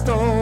stone.